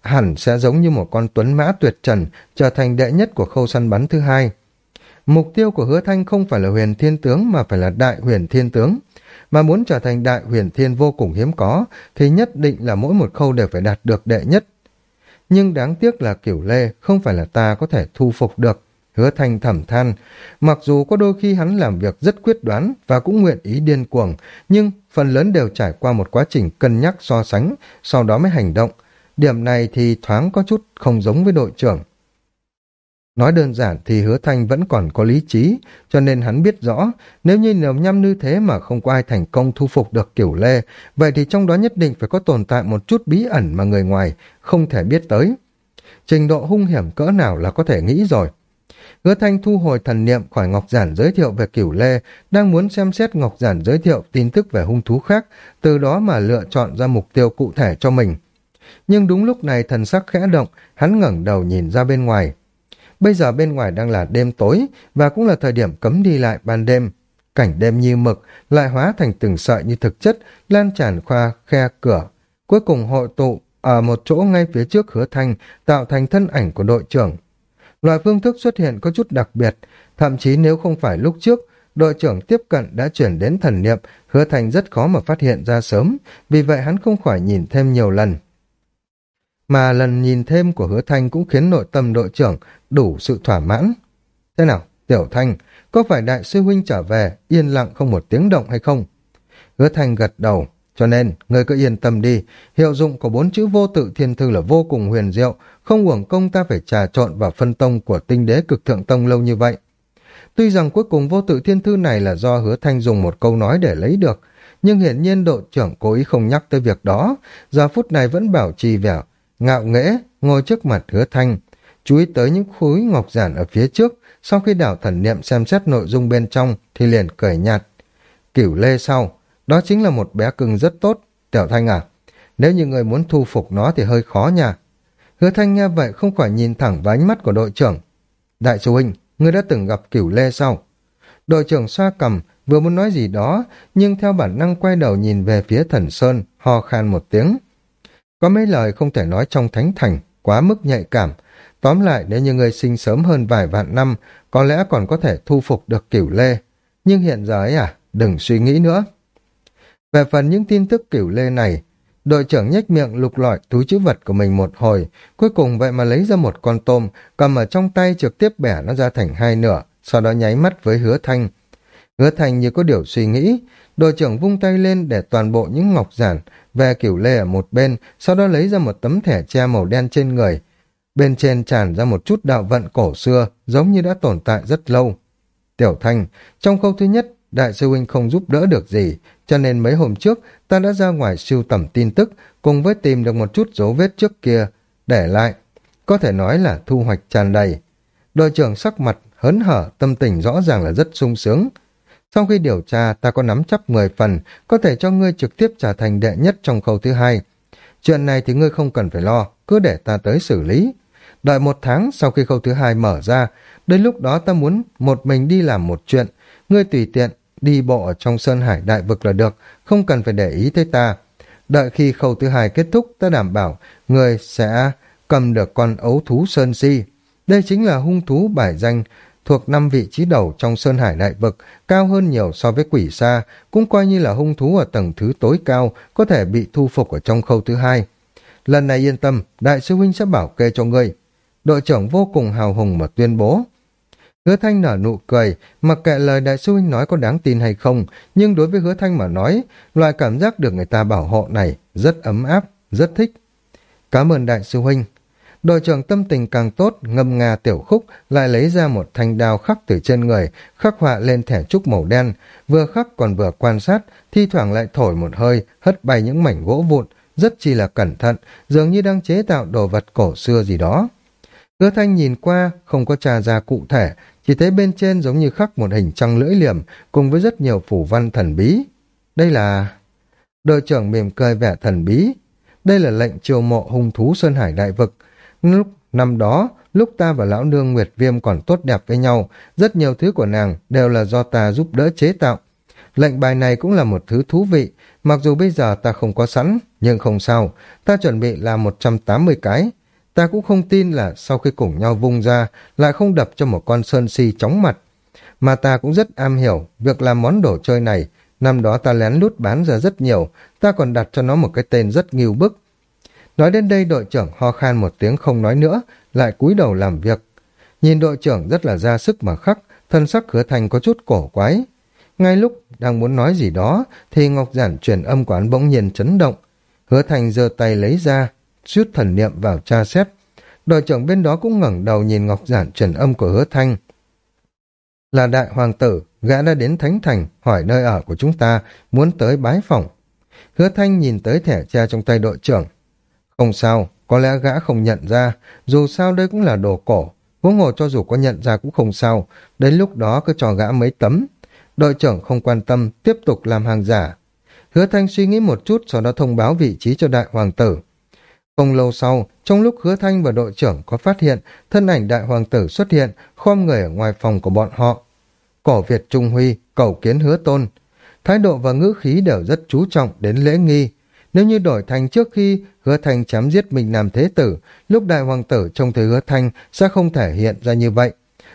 hẳn sẽ giống như một con tuấn mã tuyệt trần, trở thành đệ nhất của khâu săn bắn thứ hai. Mục tiêu của hứa thanh không phải là huyền thiên tướng mà phải là đại huyền thiên tướng. Mà muốn trở thành đại huyền thiên vô cùng hiếm có, thì nhất định là mỗi một khâu đều phải đạt được đệ nhất. Nhưng đáng tiếc là kiểu lê không phải là ta có thể thu phục được. Hứa thanh thẩm than, mặc dù có đôi khi hắn làm việc rất quyết đoán và cũng nguyện ý điên cuồng, nhưng phần lớn đều trải qua một quá trình cân nhắc so sánh, sau đó mới hành động. Điểm này thì thoáng có chút không giống với đội trưởng. Nói đơn giản thì hứa thanh vẫn còn có lý trí, cho nên hắn biết rõ, nếu như nếu nhăm như thế mà không có ai thành công thu phục được kiểu lê, vậy thì trong đó nhất định phải có tồn tại một chút bí ẩn mà người ngoài không thể biết tới. Trình độ hung hiểm cỡ nào là có thể nghĩ rồi. Hứa Thanh thu hồi thần niệm khỏi Ngọc Giản giới thiệu về cửu lê, đang muốn xem xét Ngọc Giản giới thiệu tin tức về hung thú khác, từ đó mà lựa chọn ra mục tiêu cụ thể cho mình. Nhưng đúng lúc này thần sắc khẽ động, hắn ngẩng đầu nhìn ra bên ngoài. Bây giờ bên ngoài đang là đêm tối, và cũng là thời điểm cấm đi lại ban đêm. Cảnh đêm như mực, lại hóa thành từng sợi như thực chất, lan tràn khoa khe cửa. Cuối cùng hội tụ ở một chỗ ngay phía trước hứa thanh, tạo thành thân ảnh của đội trưởng. Loại phương thức xuất hiện có chút đặc biệt, thậm chí nếu không phải lúc trước, đội trưởng tiếp cận đã chuyển đến thần niệm, hứa thành rất khó mà phát hiện ra sớm, vì vậy hắn không khỏi nhìn thêm nhiều lần. Mà lần nhìn thêm của hứa thanh cũng khiến nội tâm đội trưởng đủ sự thỏa mãn. Thế nào, Tiểu Thanh, có phải đại sư huynh trở về, yên lặng không một tiếng động hay không? Hứa thanh gật đầu, cho nên, người cứ yên tâm đi, hiệu dụng của bốn chữ vô tự thiên thư là vô cùng huyền diệu, không uổng công ta phải trà trộn vào phân tông của tinh đế cực thượng tông lâu như vậy. Tuy rằng cuối cùng vô tự thiên thư này là do hứa thanh dùng một câu nói để lấy được, nhưng hiển nhiên đội trưởng cố ý không nhắc tới việc đó, giờ phút này vẫn bảo trì vẻ, ngạo nghễ, ngồi trước mặt hứa thanh, chú ý tới những khối ngọc giản ở phía trước, sau khi đảo thần niệm xem xét nội dung bên trong thì liền cười nhạt. Cửu lê sau, đó chính là một bé cưng rất tốt, Tiểu Thanh à. Nếu như người muốn thu phục nó thì hơi khó nha. Hứa Thanh nghe vậy không khỏi nhìn thẳng vào ánh mắt của đội trưởng. Đại sư huynh, ngươi đã từng gặp cửu lê sao? Đội trưởng xoa cầm, vừa muốn nói gì đó, nhưng theo bản năng quay đầu nhìn về phía thần Sơn, ho khan một tiếng. Có mấy lời không thể nói trong thánh thành, quá mức nhạy cảm. Tóm lại, nếu như người sinh sớm hơn vài vạn năm, có lẽ còn có thể thu phục được cửu lê. Nhưng hiện giờ ấy à, đừng suy nghĩ nữa. Về phần những tin tức cửu lê này, đội trưởng nhếch miệng lục lọi túi chữ vật của mình một hồi, cuối cùng vậy mà lấy ra một con tôm, cầm ở trong tay trực tiếp bẻ nó ra thành hai nửa, sau đó nháy mắt với hứa thanh. Hứa thanh như có điều suy nghĩ, đội trưởng vung tay lên để toàn bộ những ngọc giản về kiểu lê ở một bên, sau đó lấy ra một tấm thẻ che màu đen trên người. Bên trên tràn ra một chút đạo vận cổ xưa, giống như đã tồn tại rất lâu. Tiểu Thanh, trong câu thứ nhất, đại sư huynh không giúp đỡ được gì, cho nên mấy hôm trước ta đã ra ngoài siêu tầm tin tức cùng với tìm được một chút dấu vết trước kia để lại. Có thể nói là thu hoạch tràn đầy. Đội trưởng sắc mặt hớn hở, tâm tình rõ ràng là rất sung sướng. Sau khi điều tra, ta có nắm chắc 10 phần, có thể cho ngươi trực tiếp trở thành đệ nhất trong khâu thứ hai. chuyện này thì ngươi không cần phải lo, cứ để ta tới xử lý. Đợi một tháng sau khi khâu thứ hai mở ra, đến lúc đó ta muốn một mình đi làm một chuyện, ngươi tùy tiện, đi bộ ở trong sơn hải đại vực là được, không cần phải để ý tới ta. Đợi khi khâu thứ hai kết thúc, ta đảm bảo người sẽ cầm được con ấu thú sơn si. Đây chính là hung thú bài danh thuộc năm vị trí đầu trong Sơn Hải Đại Vực, cao hơn nhiều so với quỷ sa, cũng coi như là hung thú ở tầng thứ tối cao, có thể bị thu phục ở trong khâu thứ hai. Lần này yên tâm, Đại sư Huynh sẽ bảo kê cho ngươi. Đội trưởng vô cùng hào hùng mà tuyên bố. Hứa Thanh nở nụ cười, mặc kệ lời Đại sư Huynh nói có đáng tin hay không, nhưng đối với Hứa Thanh mà nói, loại cảm giác được người ta bảo hộ này rất ấm áp, rất thích. Cảm ơn Đại sư Huynh, Đội trưởng tâm tình càng tốt, ngâm nga tiểu khúc, lại lấy ra một thanh đao khắc từ trên người, khắc họa lên thẻ trúc màu đen, vừa khắc còn vừa quan sát, thi thoảng lại thổi một hơi, hất bay những mảnh gỗ vụn, rất chi là cẩn thận, dường như đang chế tạo đồ vật cổ xưa gì đó. Hứa thanh nhìn qua, không có trà ra cụ thể, chỉ thấy bên trên giống như khắc một hình trăng lưỡi liềm, cùng với rất nhiều phủ văn thần bí. Đây là... Đội trưởng mỉm cười vẻ thần bí. Đây là lệnh triều mộ hung thú Sơn Hải Đại Vực, Lúc năm đó, lúc ta và lão nương Nguyệt Viêm còn tốt đẹp với nhau, rất nhiều thứ của nàng đều là do ta giúp đỡ chế tạo. Lệnh bài này cũng là một thứ thú vị, mặc dù bây giờ ta không có sẵn, nhưng không sao, ta chuẩn bị là 180 cái. Ta cũng không tin là sau khi cùng nhau vung ra, lại không đập cho một con sơn si chóng mặt. Mà ta cũng rất am hiểu việc làm món đồ chơi này, năm đó ta lén lút bán ra rất nhiều, ta còn đặt cho nó một cái tên rất nghiêu bức, Nói đến đây đội trưởng ho khan một tiếng không nói nữa, lại cúi đầu làm việc. Nhìn đội trưởng rất là ra sức mà khắc, thân sắc hứa thành có chút cổ quái. Ngay lúc đang muốn nói gì đó, thì Ngọc Giản truyền âm quán bỗng nhiên chấn động. Hứa thành giơ tay lấy ra, rút thần niệm vào tra xét. Đội trưởng bên đó cũng ngẩng đầu nhìn Ngọc Giản truyền âm của hứa thanh. Là đại hoàng tử, gã đã đến Thánh Thành, hỏi nơi ở của chúng ta, muốn tới bái phòng Hứa thanh nhìn tới thẻ tra trong tay đội trưởng, không sao, có lẽ gã không nhận ra, dù sao đây cũng là đồ cổ, huống hồ cho dù có nhận ra cũng không sao, đến lúc đó cứ cho gã mấy tấm. Đội trưởng không quan tâm, tiếp tục làm hàng giả. Hứa Thanh suy nghĩ một chút sau đó thông báo vị trí cho đại hoàng tử. Không lâu sau, trong lúc Hứa Thanh và đội trưởng có phát hiện, thân ảnh đại hoàng tử xuất hiện, khom người ở ngoài phòng của bọn họ. Cổ Việt Trung Huy, cầu kiến hứa tôn. Thái độ và ngữ khí đều rất chú trọng đến lễ nghi, nếu như đổi thành trước khi hứa thanh chém giết mình làm thế tử, lúc đại hoàng tử trông thấy hứa thanh sẽ không thể hiện ra như vậy.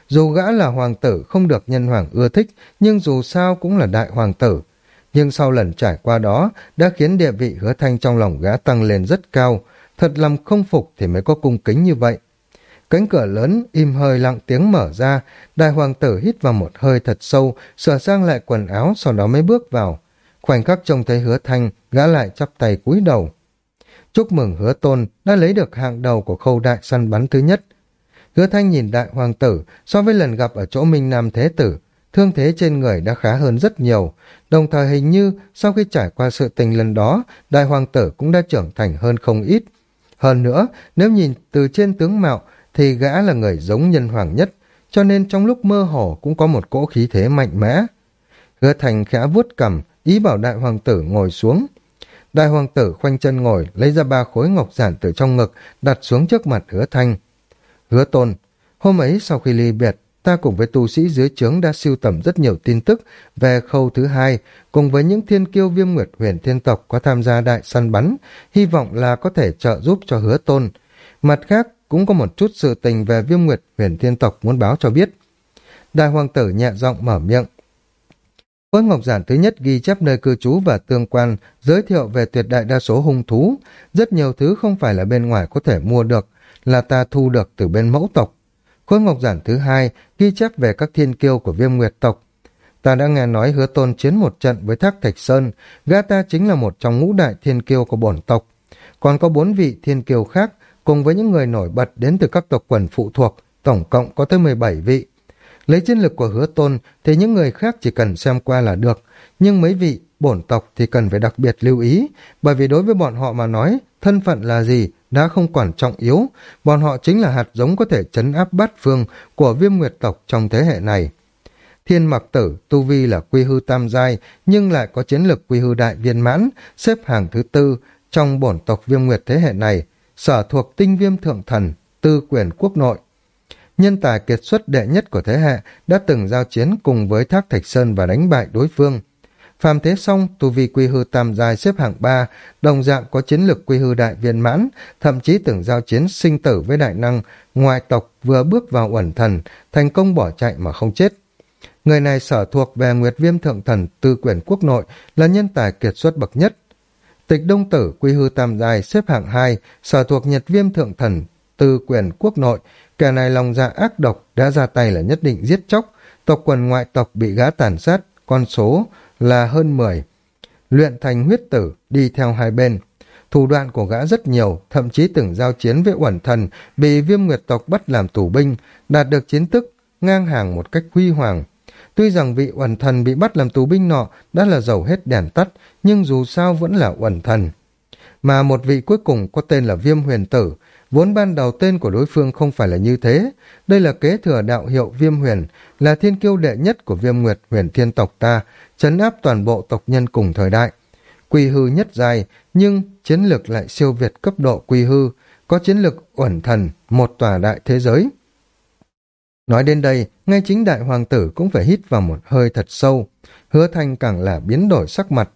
Dù gã là hoàng tử không được nhân hoàng ưa thích, nhưng dù sao cũng là đại hoàng tử. Nhưng sau lần trải qua đó, đã khiến địa vị hứa thanh trong lòng gã tăng lên rất cao. Thật lòng không phục thì mới có cung kính như vậy. Cánh cửa lớn im hơi lặng tiếng mở ra, đại hoàng tử hít vào một hơi thật sâu, sửa sang lại quần áo sau đó mới bước vào. Khoảnh khắc trông thấy hứa thanh, gã lại chắp tay cúi đầu. Chúc mừng hứa tôn đã lấy được hạng đầu của khâu đại săn bắn thứ nhất. Hứa thanh nhìn đại hoàng tử so với lần gặp ở chỗ Minh Nam Thế Tử, thương thế trên người đã khá hơn rất nhiều. Đồng thời hình như sau khi trải qua sự tình lần đó, đại hoàng tử cũng đã trưởng thành hơn không ít. Hơn nữa, nếu nhìn từ trên tướng mạo thì gã là người giống nhân hoàng nhất, cho nên trong lúc mơ hồ cũng có một cỗ khí thế mạnh mẽ. Hứa thành khẽ vuốt cầm, ý bảo đại hoàng tử ngồi xuống. Đại hoàng tử khoanh chân ngồi, lấy ra ba khối ngọc giản từ trong ngực, đặt xuống trước mặt hứa thanh. Hứa tôn, hôm ấy sau khi ly biệt, ta cùng với tu sĩ dưới trướng đã siêu tầm rất nhiều tin tức về khâu thứ hai, cùng với những thiên kiêu viêm nguyệt huyền thiên tộc có tham gia đại săn bắn, hy vọng là có thể trợ giúp cho hứa tôn. Mặt khác, cũng có một chút sự tình về viêm nguyệt huyền thiên tộc muốn báo cho biết. Đại hoàng tử nhẹ giọng mở miệng, Khối ngọc giản thứ nhất ghi chép nơi cư trú và tương quan, giới thiệu về tuyệt đại đa số hung thú. Rất nhiều thứ không phải là bên ngoài có thể mua được, là ta thu được từ bên mẫu tộc. Khối ngọc giản thứ hai ghi chép về các thiên kiêu của viêm nguyệt tộc. Ta đã nghe nói hứa tôn chiến một trận với Thác Thạch Sơn, gã ta chính là một trong ngũ đại thiên kiêu của bổn tộc. Còn có bốn vị thiên kiêu khác, cùng với những người nổi bật đến từ các tộc quần phụ thuộc, tổng cộng có tới 17 vị. Lấy chiến lực của hứa tôn thì những người khác chỉ cần xem qua là được, nhưng mấy vị bổn tộc thì cần phải đặc biệt lưu ý, bởi vì đối với bọn họ mà nói, thân phận là gì đã không quản trọng yếu, bọn họ chính là hạt giống có thể chấn áp bát phương của viêm nguyệt tộc trong thế hệ này. Thiên mặc tử, tu vi là quy hư tam giai, nhưng lại có chiến lực quy hư đại viên mãn, xếp hàng thứ tư trong bổn tộc viêm nguyệt thế hệ này, sở thuộc tinh viêm thượng thần, tư quyền quốc nội. Nhân tài kiệt xuất đệ nhất của thế hệ đã từng giao chiến cùng với Thác Thạch Sơn và đánh bại đối phương. Phàm thế xong, tu vi quy hư tam giai xếp hạng 3, đồng dạng có chiến lực quy hư đại viên mãn, thậm chí từng giao chiến sinh tử với đại năng, ngoại tộc vừa bước vào uẩn thần, thành công bỏ chạy mà không chết. Người này sở thuộc về Nguyệt Viêm Thượng Thần tư quyển quốc nội là nhân tài kiệt xuất bậc nhất. Tịch Đông Tử quy hư tam giai xếp hạng 2, sở thuộc Nhật Viêm Thượng Thần tư quyển quốc nội, kẻ này lòng dạ ác độc đã ra tay là nhất định giết chóc, tộc quần ngoại tộc bị gã tàn sát, con số là hơn 10. Luyện thành huyết tử, đi theo hai bên. Thủ đoạn của gã rất nhiều, thậm chí từng giao chiến với uẩn thần, bị viêm nguyệt tộc bắt làm tù binh, đạt được chiến tức, ngang hàng một cách huy hoàng. Tuy rằng vị uẩn thần bị bắt làm tù binh nọ đã là giàu hết đèn tắt, nhưng dù sao vẫn là uẩn thần. Mà một vị cuối cùng có tên là Viêm Huyền Tử, vốn ban đầu tên của đối phương không phải là như thế. Đây là kế thừa đạo hiệu Viêm Huyền, là thiên kiêu đệ nhất của Viêm Nguyệt huyền thiên tộc ta, chấn áp toàn bộ tộc nhân cùng thời đại. Quy hư nhất dài, nhưng chiến lược lại siêu việt cấp độ quy hư, có chiến lược uẩn thần, một tòa đại thế giới. Nói đến đây, ngay chính đại hoàng tử cũng phải hít vào một hơi thật sâu. Hứa thanh càng là biến đổi sắc mặt.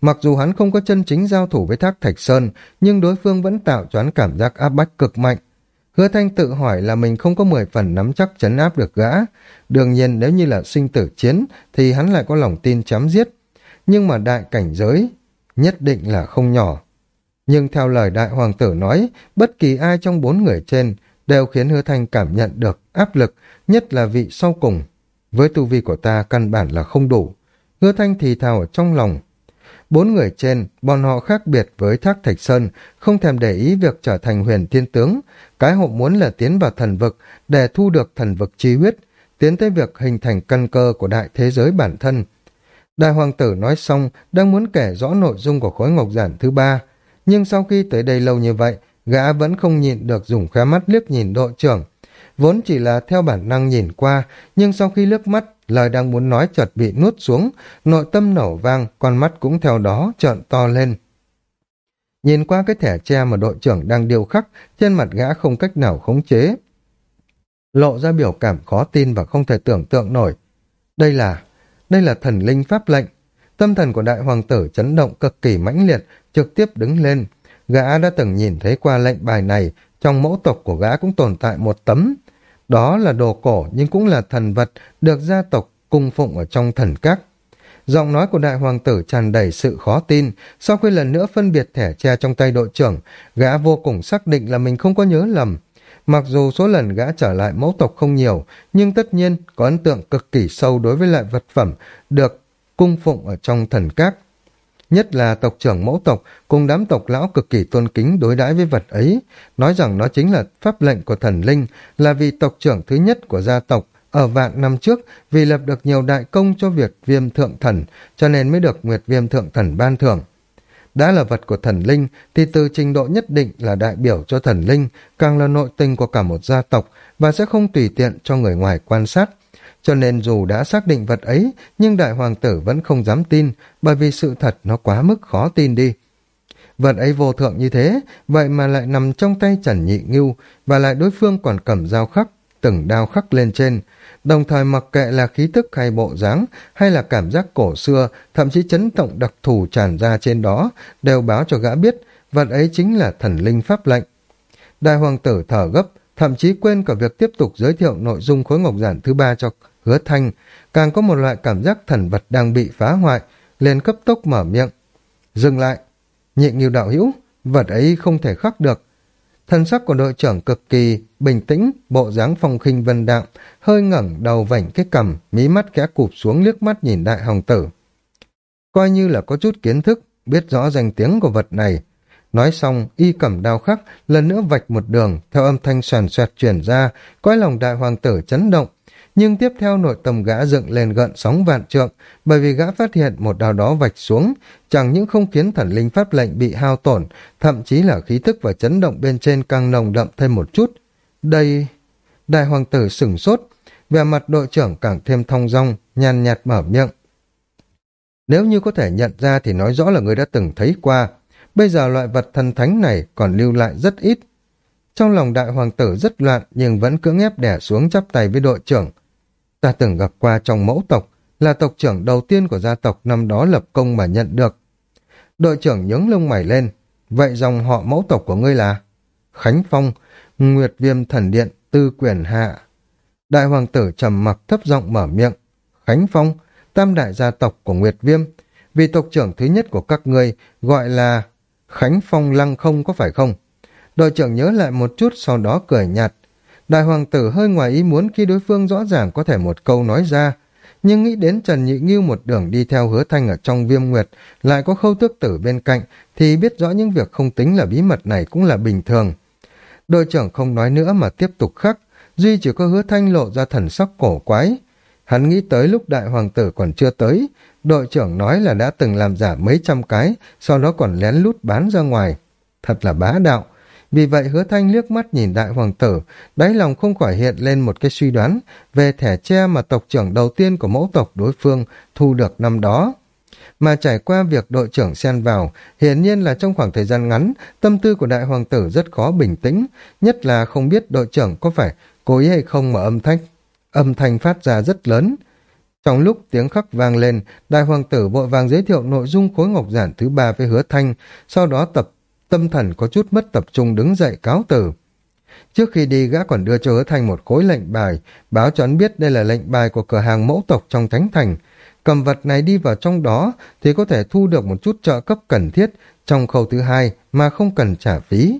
Mặc dù hắn không có chân chính giao thủ với thác thạch sơn, nhưng đối phương vẫn tạo cho hắn cảm giác áp bách cực mạnh. Hứa thanh tự hỏi là mình không có mười phần nắm chắc chấn áp được gã. Đương nhiên nếu như là sinh tử chiến thì hắn lại có lòng tin chém giết. Nhưng mà đại cảnh giới nhất định là không nhỏ. Nhưng theo lời đại hoàng tử nói, bất kỳ ai trong bốn người trên đều khiến hứa thanh cảm nhận được áp lực, nhất là vị sau cùng. Với tu vi của ta căn bản là không đủ. Hứa thanh thì thào ở trong lòng. Bốn người trên, bọn họ khác biệt với Thác Thạch Sơn, không thèm để ý việc trở thành huyền thiên tướng. Cái họ muốn là tiến vào thần vực để thu được thần vực chi huyết, tiến tới việc hình thành căn cơ của đại thế giới bản thân. Đại hoàng tử nói xong, đang muốn kể rõ nội dung của khối ngọc giản thứ ba. Nhưng sau khi tới đây lâu như vậy, gã vẫn không nhịn được dùng khóe mắt liếc nhìn đội trưởng. Vốn chỉ là theo bản năng nhìn qua, nhưng sau khi liếc mắt, lời đang muốn nói chợt bị nuốt xuống, nội tâm nổ vang, con mắt cũng theo đó trợn to lên. Nhìn qua cái thẻ tre mà đội trưởng đang điều khắc, trên mặt gã không cách nào khống chế. Lộ ra biểu cảm khó tin và không thể tưởng tượng nổi. Đây là, đây là thần linh pháp lệnh. Tâm thần của đại hoàng tử chấn động cực kỳ mãnh liệt, trực tiếp đứng lên. Gã đã từng nhìn thấy qua lệnh bài này, trong mẫu tộc của gã cũng tồn tại một tấm. Đó là đồ cổ nhưng cũng là thần vật được gia tộc cung phụng ở trong thần các. Giọng nói của đại hoàng tử tràn đầy sự khó tin, sau khi lần nữa phân biệt thẻ tre trong tay đội trưởng, gã vô cùng xác định là mình không có nhớ lầm. Mặc dù số lần gã trở lại mẫu tộc không nhiều, nhưng tất nhiên có ấn tượng cực kỳ sâu đối với lại vật phẩm được cung phụng ở trong thần các. Nhất là tộc trưởng mẫu tộc cùng đám tộc lão cực kỳ tôn kính đối đãi với vật ấy, nói rằng nó chính là pháp lệnh của thần linh, là vị tộc trưởng thứ nhất của gia tộc, ở vạn năm trước vì lập được nhiều đại công cho việc viêm thượng thần, cho nên mới được Nguyệt Viêm Thượng Thần ban thưởng. Đã là vật của thần linh thì từ trình độ nhất định là đại biểu cho thần linh, càng là nội tình của cả một gia tộc và sẽ không tùy tiện cho người ngoài quan sát. Cho nên dù đã xác định vật ấy, nhưng đại hoàng tử vẫn không dám tin, bởi vì sự thật nó quá mức khó tin đi. Vật ấy vô thượng như thế, vậy mà lại nằm trong tay Trần Nhị Ngưu, và lại đối phương còn cầm dao khắc, từng đao khắc lên trên, đồng thời mặc kệ là khí tức hay bộ dáng hay là cảm giác cổ xưa, thậm chí chấn động đặc thù tràn ra trên đó, đều báo cho gã biết vật ấy chính là thần linh pháp lệnh. Đại hoàng tử thở gấp, thậm chí quên cả việc tiếp tục giới thiệu nội dung khối ngọc giản thứ ba cho hứa thanh, càng có một loại cảm giác thần vật đang bị phá hoại, liền cấp tốc mở miệng. Dừng lại, nhị nghiêu đạo hữu, vật ấy không thể khắc được, Thân sắc của đội trưởng cực kỳ bình tĩnh, bộ dáng phong khinh vân đạm, hơi ngẩng đầu vảnh cái cằm, mí mắt kẽ cụp xuống liếc mắt nhìn đại hồng tử. Coi như là có chút kiến thức, biết rõ danh tiếng của vật này. Nói xong, y cầm đao khắc, lần nữa vạch một đường, theo âm thanh soàn xoẹt chuyển ra, coi lòng đại hoàng tử chấn động, nhưng tiếp theo nội tâm gã dựng lên gợn sóng vạn trượng, bởi vì gã phát hiện một đào đó vạch xuống, chẳng những không khiến thần linh pháp lệnh bị hao tổn, thậm chí là khí thức và chấn động bên trên càng nồng đậm thêm một chút. Đây... Đại hoàng tử sửng sốt, vẻ mặt đội trưởng càng thêm thong dong, nhàn nhạt mở miệng. Nếu như có thể nhận ra thì nói rõ là người đã từng thấy qua. Bây giờ loại vật thần thánh này còn lưu lại rất ít. Trong lòng đại hoàng tử rất loạn nhưng vẫn cưỡng ép đẻ xuống chắp tay với đội trưởng. Ta từng gặp qua trong mẫu tộc, là tộc trưởng đầu tiên của gia tộc năm đó lập công mà nhận được. Đội trưởng nhướng lông mày lên. Vậy dòng họ mẫu tộc của ngươi là? Khánh Phong, Nguyệt Viêm Thần Điện, Tư Quyền Hạ. Đại hoàng tử trầm mặc thấp giọng mở miệng. Khánh Phong, tam đại gia tộc của Nguyệt Viêm. Vì tộc trưởng thứ nhất của các ngươi gọi là Khánh Phong Lăng không có phải không? Đội trưởng nhớ lại một chút sau đó cười nhạt. Đại hoàng tử hơi ngoài ý muốn khi đối phương rõ ràng có thể một câu nói ra. Nhưng nghĩ đến Trần Nhị Nghiêu một đường đi theo hứa thanh ở trong viêm nguyệt, lại có khâu tước tử bên cạnh, thì biết rõ những việc không tính là bí mật này cũng là bình thường. Đội trưởng không nói nữa mà tiếp tục khắc, duy chỉ có hứa thanh lộ ra thần sắc cổ quái. Hắn nghĩ tới lúc đại hoàng tử còn chưa tới, đội trưởng nói là đã từng làm giả mấy trăm cái, sau đó còn lén lút bán ra ngoài. Thật là bá đạo. Vì vậy hứa thanh liếc mắt nhìn đại hoàng tử, đáy lòng không khỏi hiện lên một cái suy đoán về thẻ tre mà tộc trưởng đầu tiên của mẫu tộc đối phương thu được năm đó. Mà trải qua việc đội trưởng xen vào, hiển nhiên là trong khoảng thời gian ngắn, tâm tư của đại hoàng tử rất khó bình tĩnh, nhất là không biết đội trưởng có phải cố ý hay không mà âm thanh. Âm thanh phát ra rất lớn. Trong lúc tiếng khắc vang lên, đại hoàng tử vội vàng giới thiệu nội dung khối ngọc giản thứ ba với hứa thanh, sau đó tập tâm thần có chút mất tập trung đứng dậy cáo từ. Trước khi đi gã còn đưa cho hứa thanh một khối lệnh bài, báo cho hắn biết đây là lệnh bài của cửa hàng mẫu tộc trong Thánh Thành. Cầm vật này đi vào trong đó thì có thể thu được một chút trợ cấp cần thiết trong khâu thứ hai mà không cần trả phí.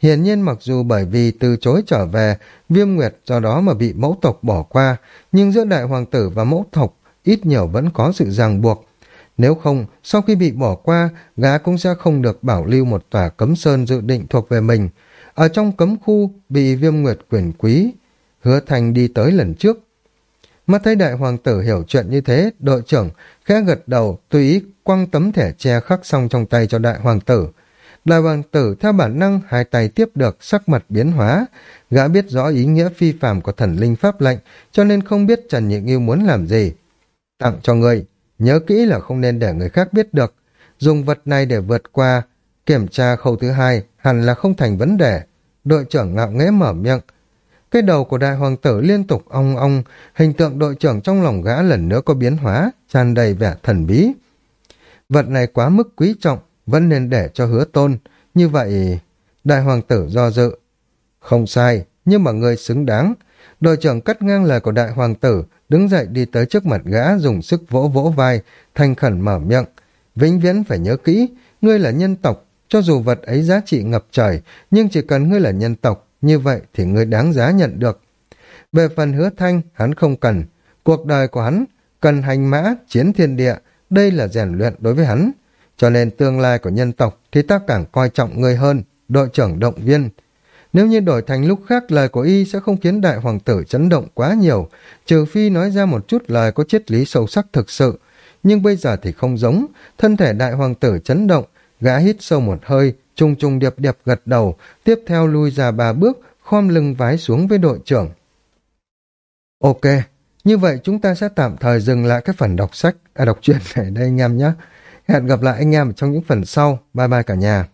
Hiển nhiên mặc dù bởi vì từ chối trở về, viêm nguyệt do đó mà bị mẫu tộc bỏ qua, nhưng giữa đại hoàng tử và mẫu tộc ít nhiều vẫn có sự ràng buộc. Nếu không, sau khi bị bỏ qua, gã cũng sẽ không được bảo lưu một tòa cấm sơn dự định thuộc về mình. Ở trong cấm khu, bị viêm nguyệt quyền quý, hứa thành đi tới lần trước. Mắt thấy đại hoàng tử hiểu chuyện như thế, đội trưởng khẽ gật đầu, tùy ý quăng tấm thẻ che khắc xong trong tay cho đại hoàng tử. Đại hoàng tử theo bản năng hai tay tiếp được sắc mặt biến hóa, gã biết rõ ý nghĩa phi phàm của thần linh pháp lệnh, cho nên không biết Trần Nhị Nghiêu muốn làm gì. Tặng cho người, Nhớ kỹ là không nên để người khác biết được. Dùng vật này để vượt qua, kiểm tra khâu thứ hai hẳn là không thành vấn đề. Đội trưởng ngạo nghễ mở miệng. Cái đầu của đại hoàng tử liên tục ong ong, hình tượng đội trưởng trong lòng gã lần nữa có biến hóa, tràn đầy vẻ thần bí. Vật này quá mức quý trọng, vẫn nên để cho hứa tôn. Như vậy, đại hoàng tử do dự. Không sai, nhưng mà người xứng đáng. Đội trưởng cắt ngang lời của đại hoàng tử, đứng dậy đi tới trước mặt gã dùng sức vỗ vỗ vai, thành khẩn mở miệng. Vĩnh viễn phải nhớ kỹ, ngươi là nhân tộc, cho dù vật ấy giá trị ngập trời, nhưng chỉ cần ngươi là nhân tộc, như vậy thì ngươi đáng giá nhận được. Về phần hứa thanh, hắn không cần. Cuộc đời của hắn cần hành mã, chiến thiên địa, đây là rèn luyện đối với hắn. Cho nên tương lai của nhân tộc thì ta càng coi trọng ngươi hơn, đội trưởng động viên. Nếu như đổi thành lúc khác lời của y sẽ không khiến đại hoàng tử chấn động quá nhiều, trừ phi nói ra một chút lời có triết lý sâu sắc thực sự. Nhưng bây giờ thì không giống, thân thể đại hoàng tử chấn động, gã hít sâu một hơi, trung trung điệp điệp gật đầu, tiếp theo lui ra ba bước, khom lưng vái xuống với đội trưởng. Ok, như vậy chúng ta sẽ tạm thời dừng lại cái phần đọc sách, à đọc truyện này đây anh em nhé. Hẹn gặp lại anh em trong những phần sau. Bye bye cả nhà.